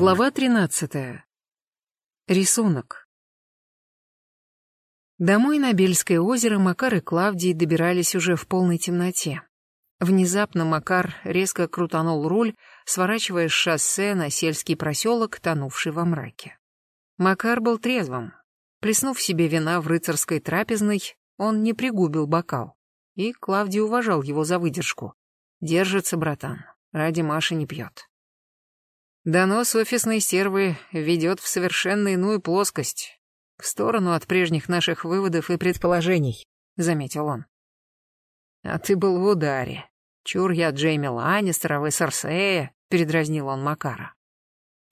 Глава 13. Рисунок. Домой на Бельское озеро Макар и Клавдий добирались уже в полной темноте. Внезапно Макар резко крутанул руль, сворачивая с шоссе на сельский проселок, тонувший во мраке. Макар был трезвым. Плеснув себе вина в рыцарской трапезной, он не пригубил бокал. И Клавдий уважал его за выдержку. Держится, братан, ради Маши не пьет. Донос офисной стервы ведет в совершенно иную плоскость, в сторону от прежних наших выводов и предположений, заметил он. А ты был в ударе. Чур я Джейми Ланнистера, вы Сарсея, передразнил он Макара.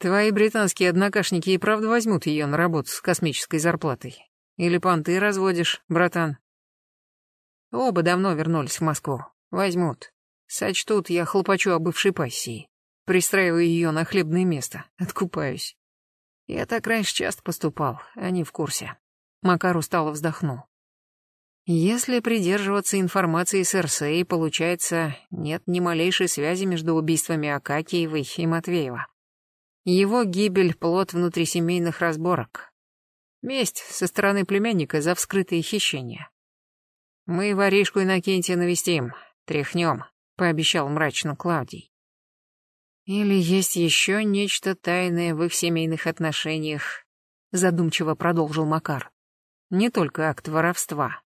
Твои британские однокашники и правда возьмут ее на работу с космической зарплатой. Или понты разводишь, братан? Оба давно вернулись в Москву. Возьмут. Сочтут, я хлопочу о бывшей пассии. Пристраиваю ее на хлебное место, откупаюсь. Я так раньше часто поступал, они в курсе. Макар устало вздохнул. Если придерживаться информации с РСА, получается, нет ни малейшей связи между убийствами Акакиевой и Матвеева. Его гибель — плод внутрисемейных разборок. Месть со стороны племянника за вскрытые хищения. «Мы воришку Иннокентия навестим, тряхнем», — пообещал мрачно Клавдий. Или есть еще нечто тайное в их семейных отношениях, задумчиво продолжил Макар. Не только акт воровства,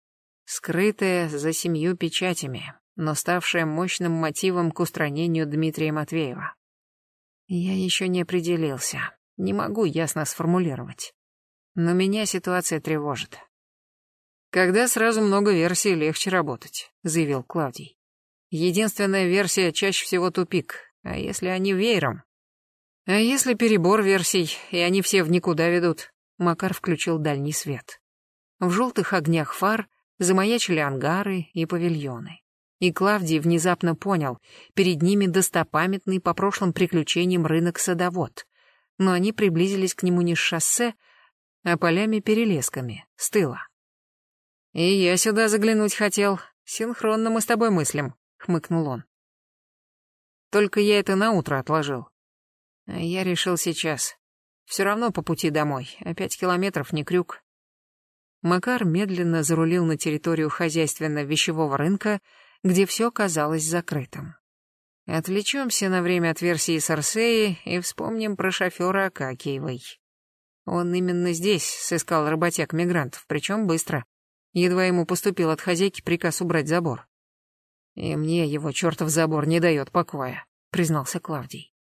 скрытое за семью печатями, но ставшее мощным мотивом к устранению Дмитрия Матвеева. Я еще не определился, не могу ясно сформулировать. Но меня ситуация тревожит. Когда сразу много версий, легче работать, заявил Клавдий. Единственная версия чаще всего тупик, а если они веером? А если перебор версий, и они все в никуда ведут? Макар включил дальний свет. В желтых огнях фар замаячили ангары и павильоны. И Клавдий внезапно понял, перед ними достопамятный по прошлым приключениям рынок-садовод. Но они приблизились к нему не с шоссе, а полями-перелесками, с тыла. «И я сюда заглянуть хотел. Синхронно мы с тобой мыслим», — хмыкнул он. Только я это на утро отложил. Я решил сейчас. Все равно по пути домой, а пять километров не крюк. Макар медленно зарулил на территорию хозяйственно-вещевого рынка, где все казалось закрытым. Отвлечемся на время от версии Сарсеи и вспомним про шофера Акакиевой. Он именно здесь сыскал работяг-мигрантов, причем быстро. Едва ему поступил от хозяйки приказ убрать забор. И мне его чертов забор не дает покоя, признался Клавдий.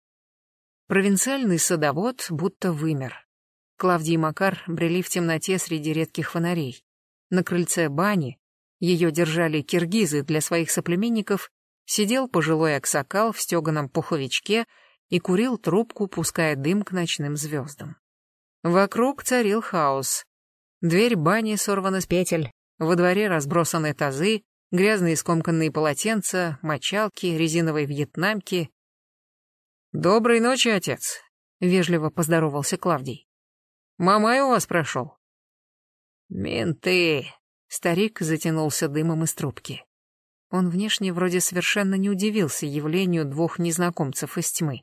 Провинциальный садовод будто вымер. Клавдий и Макар брели в темноте среди редких фонарей. На крыльце бани, ее держали киргизы для своих соплеменников, сидел пожилой аксакал в стеганом пуховичке и курил трубку, пуская дым к ночным звездам. Вокруг царил хаос. Дверь бани сорвана с петель, во дворе разбросаны тазы, грязные скомканные полотенца, мочалки, резиновые вьетнамки. «Доброй ночи, отец», — вежливо поздоровался Клавдий. «Мамай у вас прошел?» «Менты», — старик затянулся дымом из трубки. Он внешне вроде совершенно не удивился явлению двух незнакомцев из тьмы.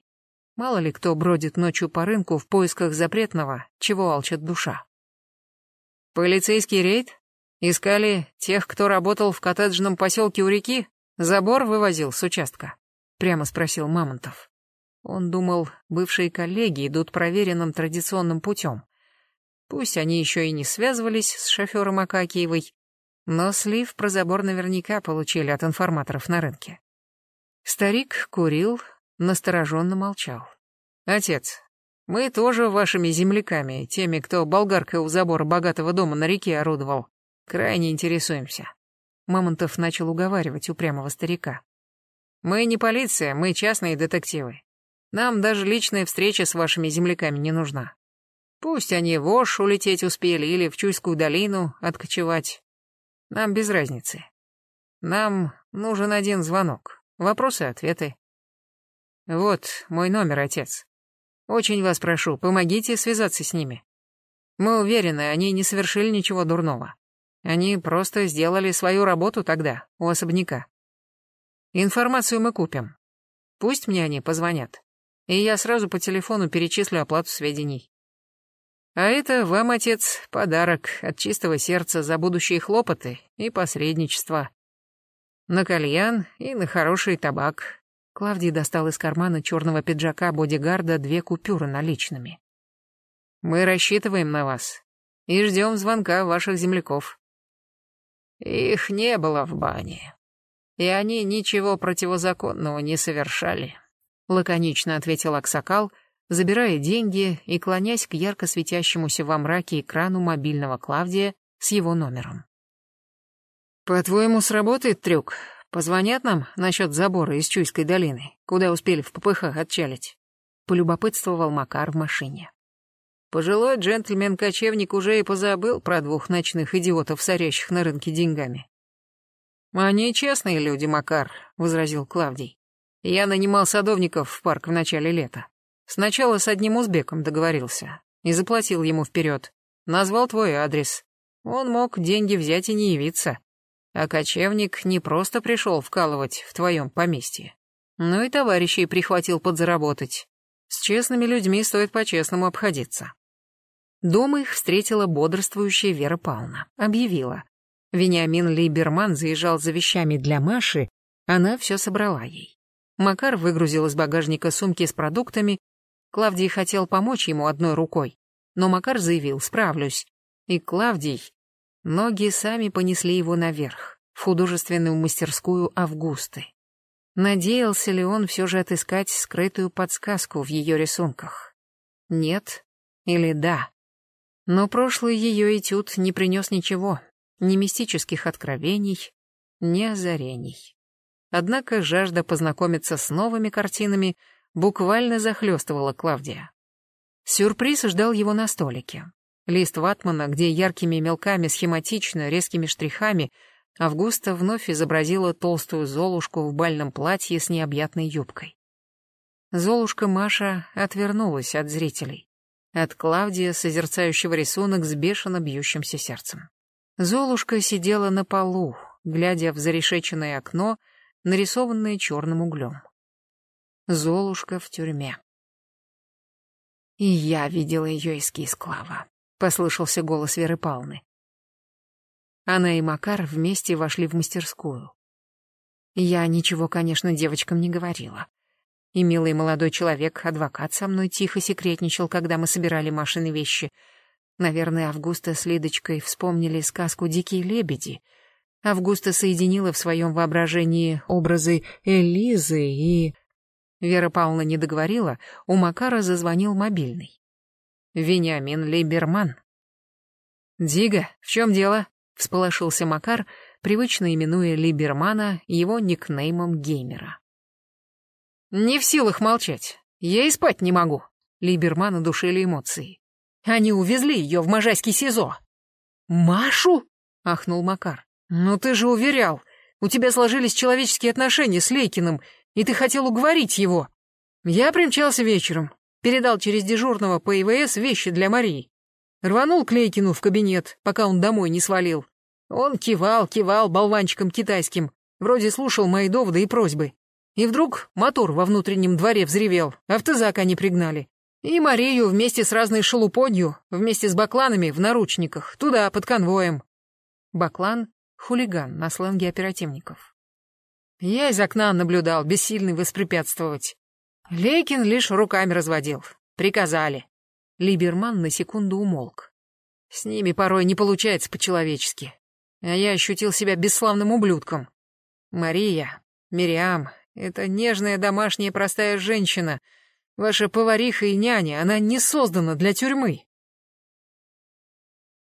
Мало ли кто бродит ночью по рынку в поисках запретного, чего алчит душа. «Полицейский рейд?» Искали тех, кто работал в коттеджном поселке у реки? Забор вывозил с участка? Прямо спросил Мамонтов. Он думал, бывшие коллеги идут проверенным традиционным путем. Пусть они еще и не связывались с шофером Акакиевой, но слив про забор наверняка получили от информаторов на рынке. Старик курил, настороженно молчал. «Отец, мы тоже вашими земляками, теми, кто болгаркой у забора богатого дома на реке орудовал, Крайне интересуемся. Мамонтов начал уговаривать упрямого старика. Мы не полиция, мы частные детективы. Нам даже личная встреча с вашими земляками не нужна. Пусть они в Ош улететь успели или в Чуйскую долину откочевать. Нам без разницы. Нам нужен один звонок. Вопросы ответы. Вот мой номер, отец. Очень вас прошу, помогите связаться с ними. Мы уверены, они не совершили ничего дурного. Они просто сделали свою работу тогда, у особняка. Информацию мы купим. Пусть мне они позвонят. и я сразу по телефону перечислю оплату сведений. А это вам, отец, подарок от чистого сердца за будущие хлопоты и посредничество. На кальян и на хороший табак. Клавдий достал из кармана черного пиджака бодигарда две купюры наличными. Мы рассчитываем на вас и ждем звонка ваших земляков. Их не было в бане, и они ничего противозаконного не совершали, лаконично ответил Аксакал, забирая деньги и клонясь к ярко светящемуся во мраке экрану мобильного Клавдия с его номером. «По-твоему, сработает трюк? Позвонят нам насчет забора из Чуйской долины, куда успели в ППХ отчалить?» — полюбопытствовал Макар в машине. Пожилой джентльмен-кочевник уже и позабыл про двух ночных идиотов, сорящих на рынке деньгами. «Они честные люди, Макар», — возразил Клавдий. «Я нанимал садовников в парк в начале лета. Сначала с одним узбеком договорился и заплатил ему вперед. Назвал твой адрес. Он мог деньги взять и не явиться. А кочевник не просто пришел вкалывать в твоем поместье, но и товарищей прихватил подзаработать. С честными людьми стоит по-честному обходиться. Дома их встретила бодрствующая Вера Павловна. Объявила. Вениамин Лейберман заезжал за вещами для Маши, она все собрала ей. Макар выгрузил из багажника сумки с продуктами Клавдий хотел помочь ему одной рукой, но Макар заявил «справлюсь». И Клавдий... Ноги сами понесли его наверх, в художественную мастерскую Августы. Надеялся ли он все же отыскать скрытую подсказку в ее рисунках? Нет или да? Но прошлый ее этюд не принес ничего, ни мистических откровений, ни озарений. Однако жажда познакомиться с новыми картинами — буквально захлестывала Клавдия. Сюрприз ждал его на столике. Лист ватмана, где яркими мелками, схематично, резкими штрихами Августа вновь изобразила толстую Золушку в бальном платье с необъятной юбкой. Золушка Маша отвернулась от зрителей. От Клавдия, созерцающего рисунок с бешено бьющимся сердцем. Золушка сидела на полу, глядя в зарешеченное окно, нарисованное черным углем. Золушка в тюрьме. И я видела ее эскиз Клава. Послышался голос Веры Павловны. Она и Макар вместе вошли в мастерскую. Я ничего, конечно, девочкам не говорила. И милый молодой человек, адвокат, со мной тихо секретничал, когда мы собирали Машины вещи. Наверное, Августа с Лидочкой вспомнили сказку «Дикие лебеди». Августа соединила в своем воображении образы Элизы и Вера Павловна не договорила, у Макара зазвонил мобильный. Вениамин Лейберман. «Дига, в чем дело?» — всполошился Макар, привычно именуя Либермана его никнеймом геймера. «Не в силах молчать. Я и спать не могу». Либермана душили эмоции. «Они увезли ее в Можайский СИЗО». «Машу?» — ахнул Макар. «Ну ты же уверял, у тебя сложились человеческие отношения с Лейкиным, и ты хотел уговорить его. Я примчался вечером, передал через дежурного по ИВС вещи для Марии. Рванул Клейкину в кабинет, пока он домой не свалил. Он кивал, кивал болванчиком китайским, вроде слушал мои доводы и просьбы. И вдруг мотор во внутреннем дворе взревел, автозак они пригнали. И Марию вместе с разной шелупонью, вместе с бакланами в наручниках, туда, под конвоем. Баклан — хулиган на сленге оперативников. Я из окна наблюдал, бессильный воспрепятствовать. Лейкин лишь руками разводил. Приказали. Либерман на секунду умолк. С ними порой не получается по-человечески. А я ощутил себя бесславным ублюдком. Мария, Мириам, это нежная домашняя простая женщина. Ваша повариха и няня, она не создана для тюрьмы.